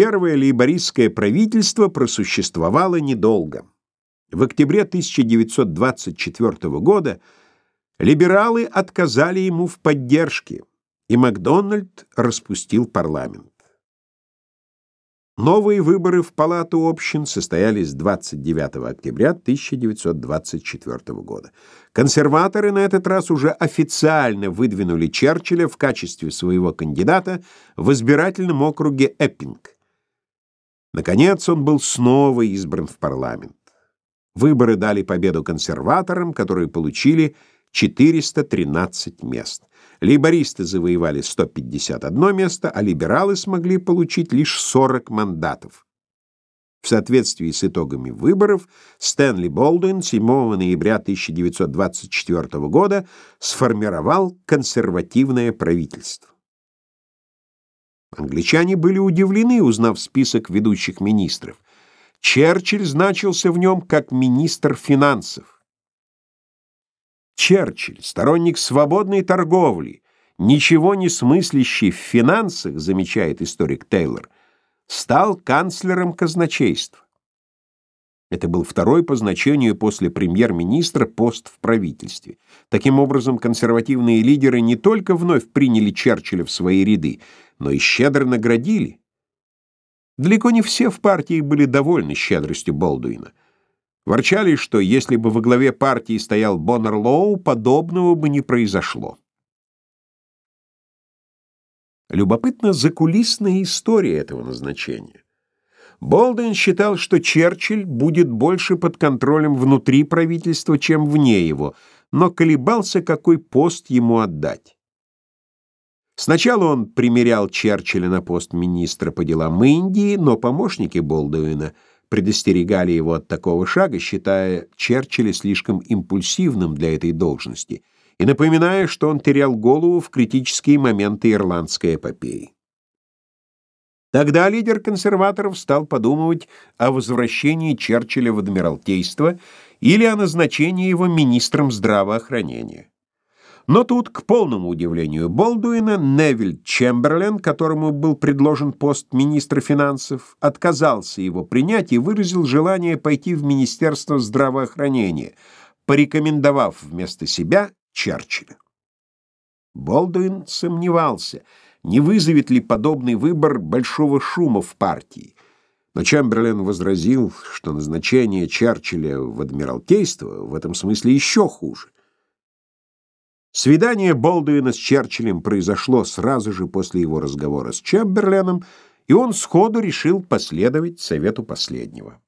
Первое лейбористское правительство просуществовало недолго. В октябре 1924 года либералы отказали ему в поддержке, и Макдональд распустил парламент. Новые выборы в Палату общин состоялись 29 октября 1924 года. Консерваторы на этот раз уже официально выдвинули Черчилля в качестве своего кандидата в избирательном округе Эппинг. Наконец он был снова избран в парламент. Выборы дали победу консерваторам, которые получили 413 мест. Лейбористы завоевали 151 место, а либералы смогли получить лишь 40 мандатов. В соответствии с итогами выборов Стэнли Болдуин 7 ноября 1924 года сформировал консервативное правительство. Англичане были удивлены, узнав список ведущих министров. Черчилль значился в нем как министр финансов. Черчилль, сторонник свободной торговли, ничего не смыслящий в финансах, замечает историк Тейлор, стал канцлером казначейства. Это был второй по значению после премьер-министра пост в правительстве. Таким образом, консервативные лидеры не только вновь приняли Черчилля в свои ряды, но и щедро наградили. Далеко не все в партии были довольны щедростью Болдуина. Ворчали, что если бы во главе партии стоял Боннер Лоу, подобного бы не произошло. Любопытна закулисная история этого назначения. Болден считал, что Черчилль будет больше под контролем внутри правительства, чем вне его, но колебался, какой пост ему отдать. Сначала он примерял Черчилля на пост министра по делам Индии, но помощники Болдуина — предостерегали его от такого шага, считая Черчилля слишком импульсивным для этой должности и напоминая, что он терял голову в критические моменты ирландской эпопеи. Тогда лидер консерваторов стал подумывать о возвращении Черчилля в Адмиралтейство или о назначении его министром здравоохранения. Но тут, к полному удивлению Болдуина, Невиль Чемберлен, которому был предложен пост министра финансов, отказался его принять и выразил желание пойти в Министерство здравоохранения, порекомендовав вместо себя Черчилля. Болдуин сомневался, не вызовет ли подобный выбор большого шума в партии. Но Чемберлен возразил, что назначение Черчилля в Адмиралтейство в этом смысле еще хуже. Свидание Болдуина с Черчиллем произошло сразу же после его разговора с Чемберленом, и он сходу решил последовать совету последнего.